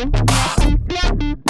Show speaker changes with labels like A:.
A: Bye.